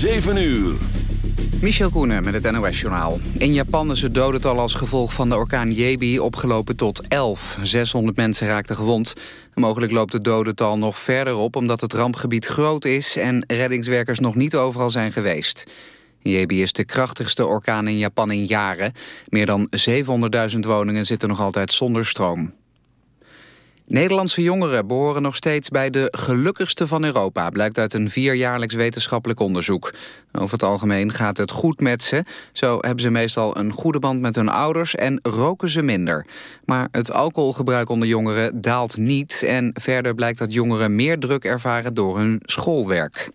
7 uur. Michel Koenen met het NOS-journaal. In Japan is het dodental als gevolg van de orkaan Jebi opgelopen tot 11. 600 mensen raakten gewond. mogelijk loopt het dodental nog verder op omdat het rampgebied groot is... en reddingswerkers nog niet overal zijn geweest. Jebi is de krachtigste orkaan in Japan in jaren. Meer dan 700.000 woningen zitten nog altijd zonder stroom. Nederlandse jongeren behoren nog steeds bij de gelukkigste van Europa... blijkt uit een vierjaarlijks wetenschappelijk onderzoek. Over het algemeen gaat het goed met ze. Zo hebben ze meestal een goede band met hun ouders en roken ze minder. Maar het alcoholgebruik onder jongeren daalt niet... en verder blijkt dat jongeren meer druk ervaren door hun schoolwerk.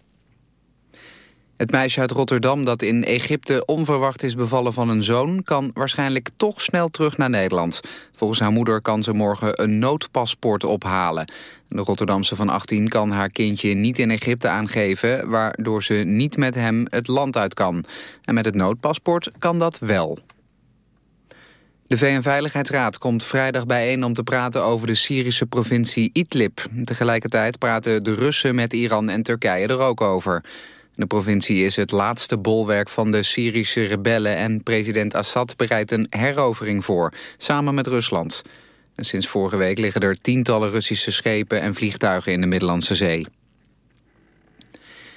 Het meisje uit Rotterdam dat in Egypte onverwacht is bevallen van een zoon... kan waarschijnlijk toch snel terug naar Nederland. Volgens haar moeder kan ze morgen een noodpaspoort ophalen. De Rotterdamse van 18 kan haar kindje niet in Egypte aangeven... waardoor ze niet met hem het land uit kan. En met het noodpaspoort kan dat wel. De VN-veiligheidsraad komt vrijdag bijeen om te praten over de Syrische provincie Idlib. Tegelijkertijd praten de Russen met Iran en Turkije er ook over. De provincie is het laatste bolwerk van de Syrische rebellen... en president Assad bereidt een herovering voor, samen met Rusland. En sinds vorige week liggen er tientallen Russische schepen en vliegtuigen in de Middellandse Zee.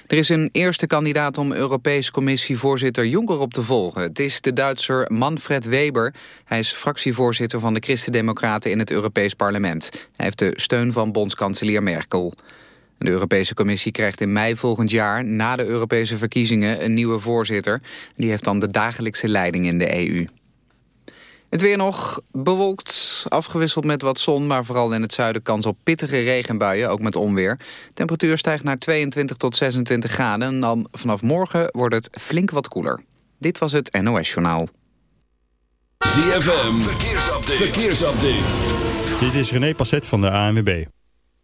Er is een eerste kandidaat om Europees Commissievoorzitter Juncker op te volgen. Het is de Duitser Manfred Weber. Hij is fractievoorzitter van de Christen-Democraten in het Europees Parlement. Hij heeft de steun van bondskanselier Merkel. De Europese Commissie krijgt in mei volgend jaar... na de Europese verkiezingen een nieuwe voorzitter. Die heeft dan de dagelijkse leiding in de EU. Het weer nog bewolkt, afgewisseld met wat zon... maar vooral in het zuiden kans op pittige regenbuien, ook met onweer. Temperatuur stijgt naar 22 tot 26 graden... en dan vanaf morgen wordt het flink wat koeler. Dit was het NOS Journaal. ZFM, verkeersupdate. verkeersupdate. Dit is René Passet van de ANWB.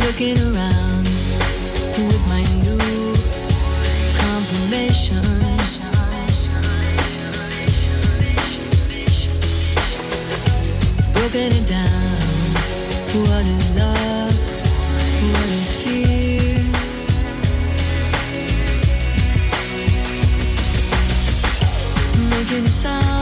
Looking around with my new confirmation. Broken it down. What is love? What is fear? Making a sound.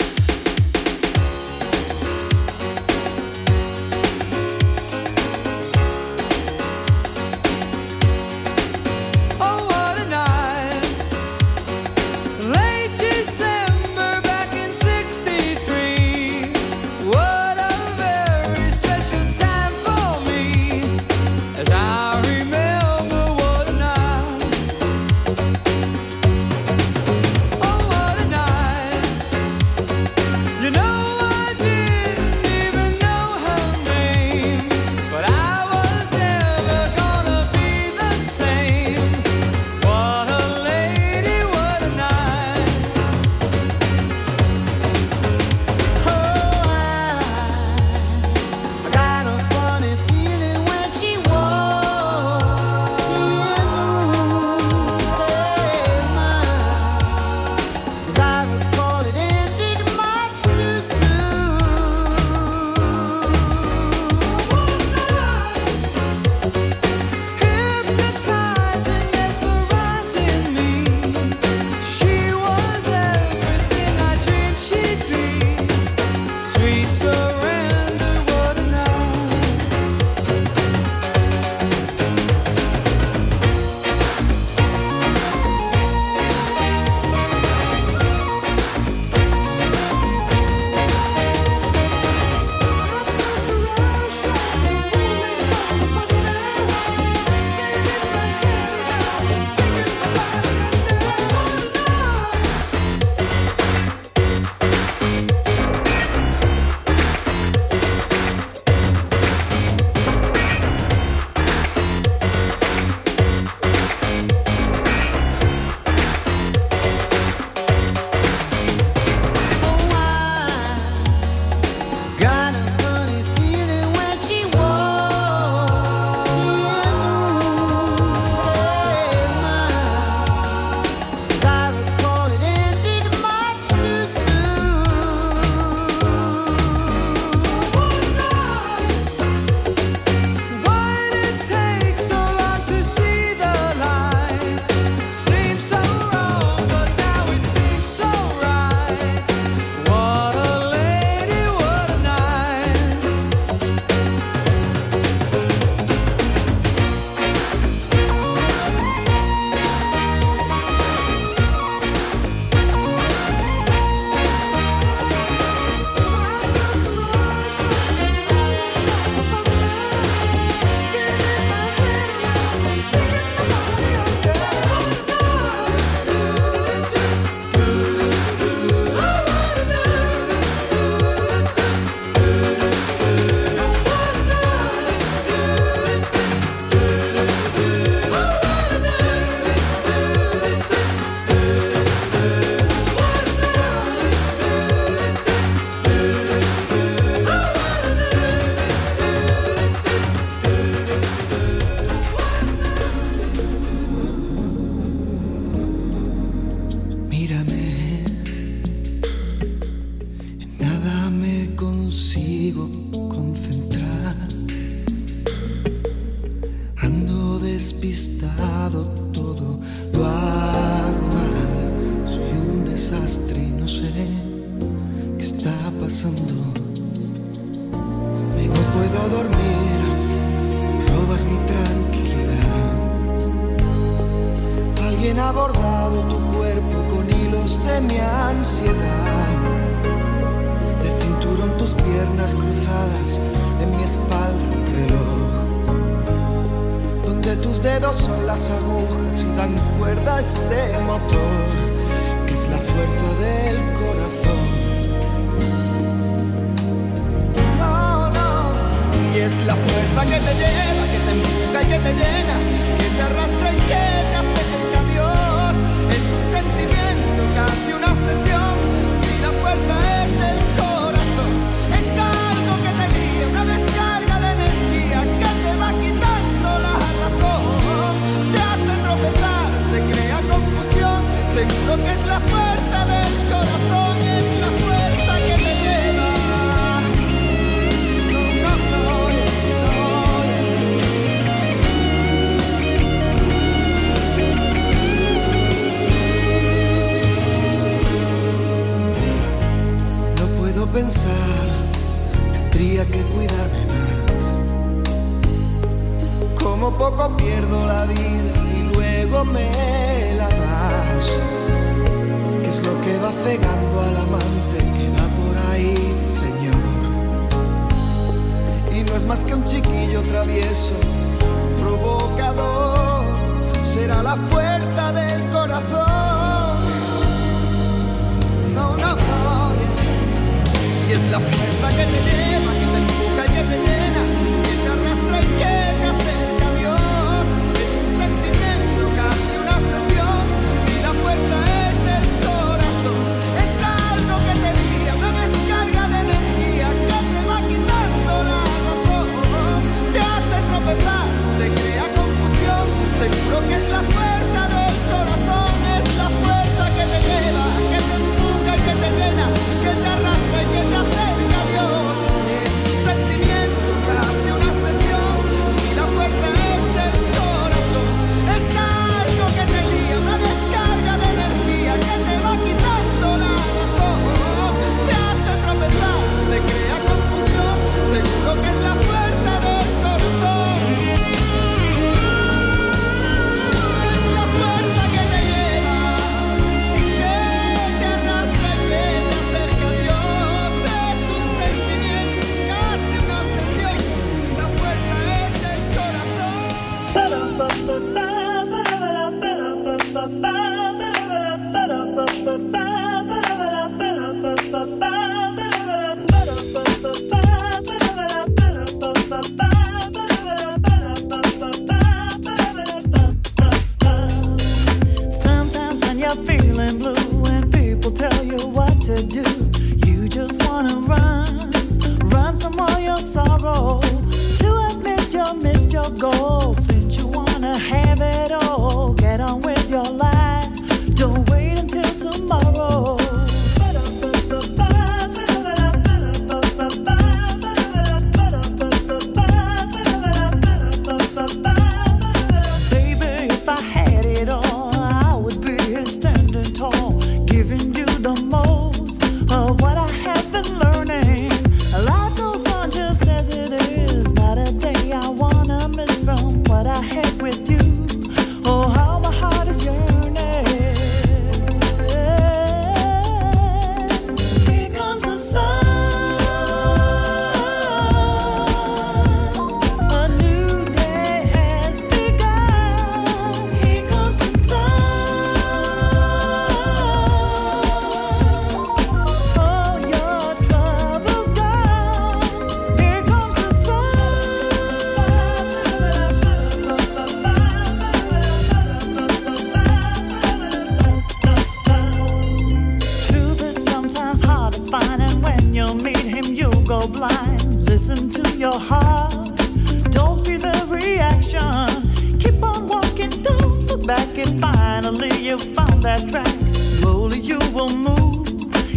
Will move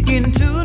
into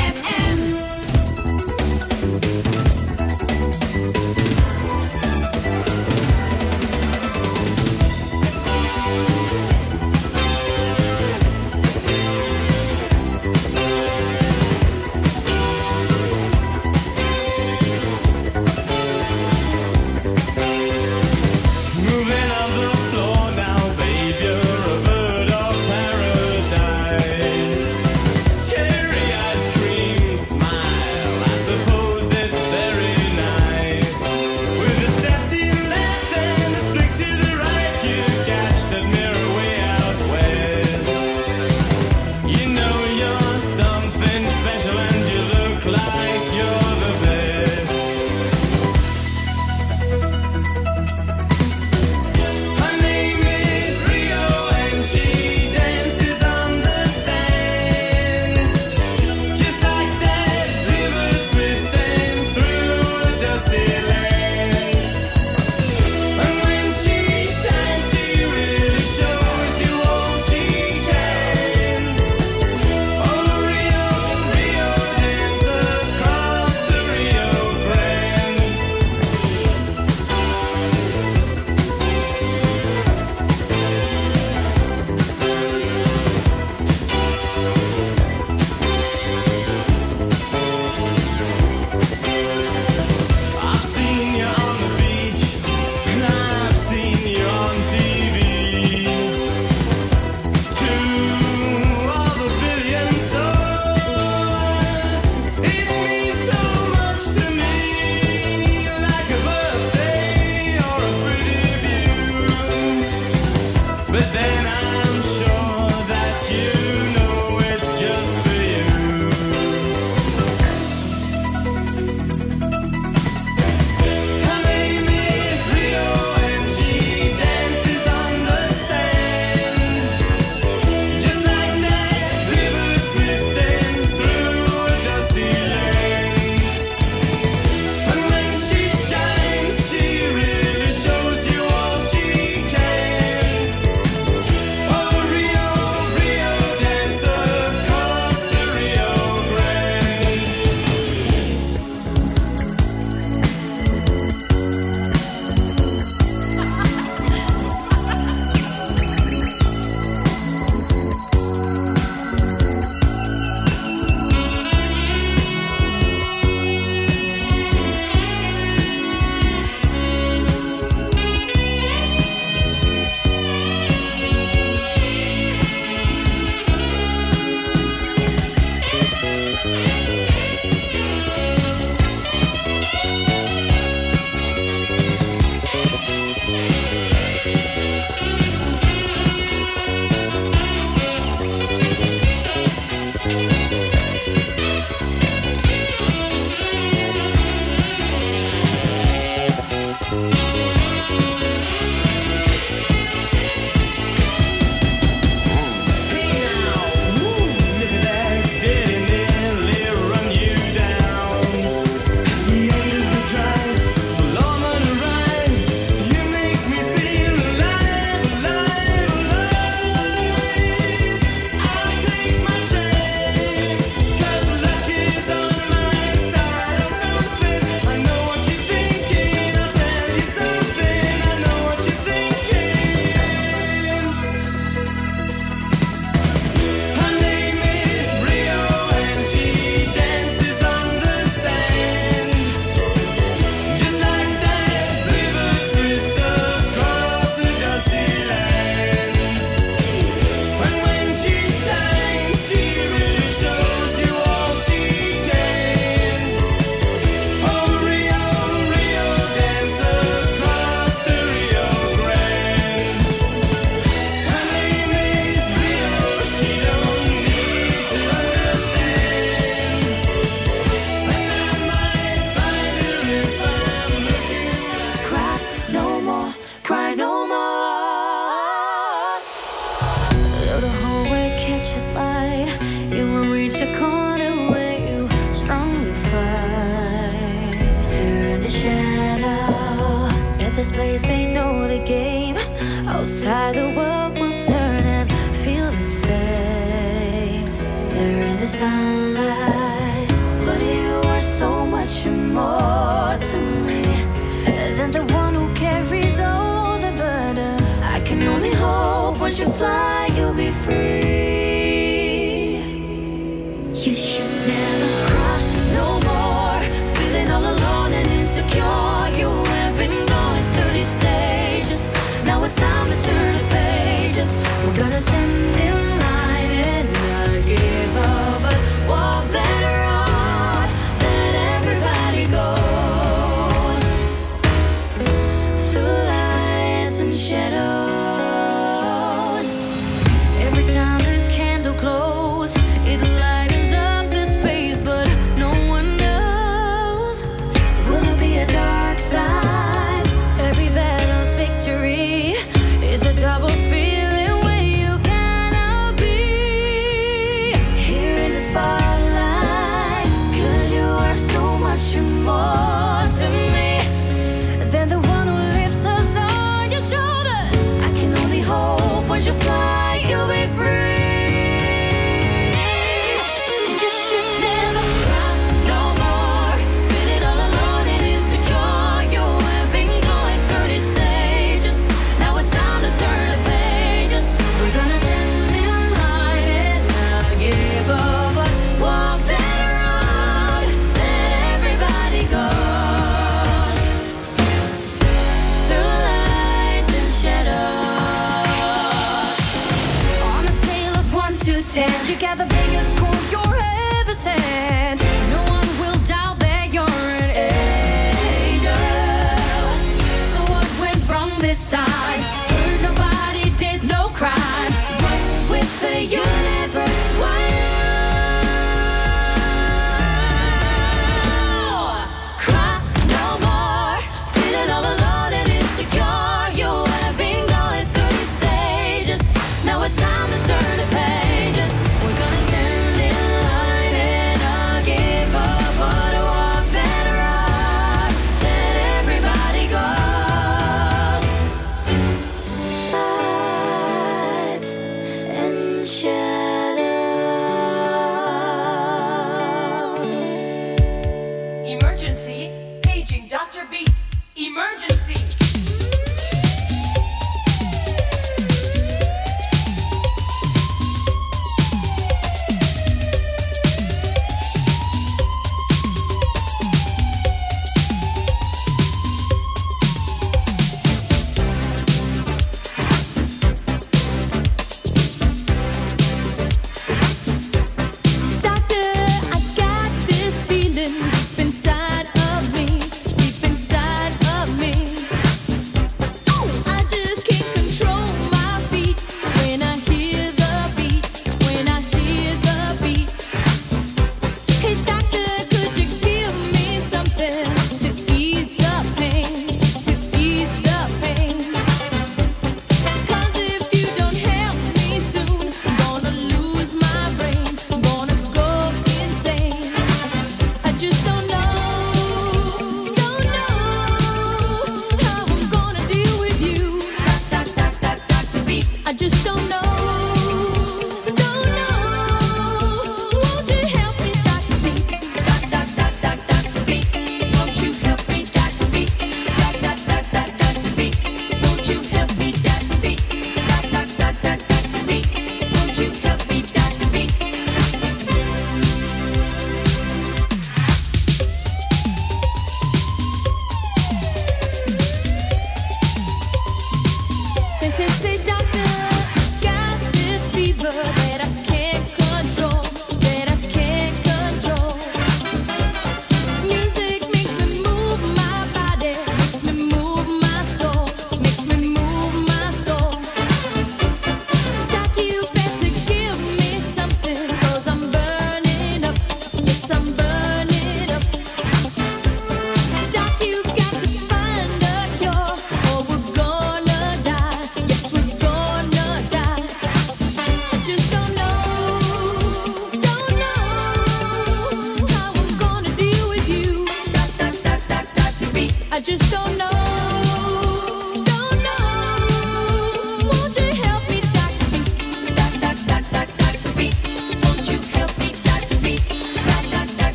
Free.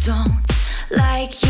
don't like you.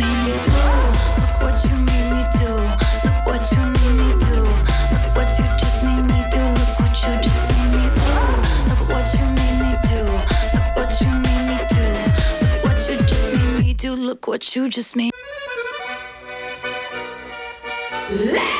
do. what you just made. Let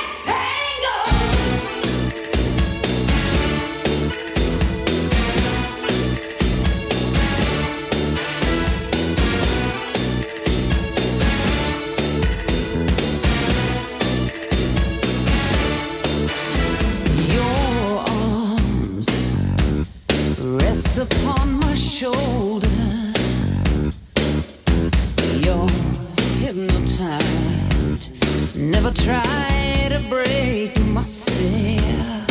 hypnotized. Never try to break myself.